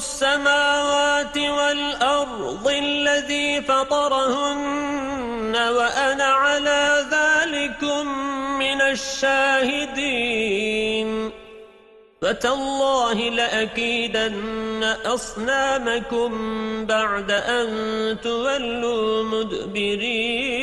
السماوات والأرض الذي فطرهن وأنا على ذلكم من الشاهدين. فتالله لأكيدن أصنامكم بعد أن تولوا مدبرين.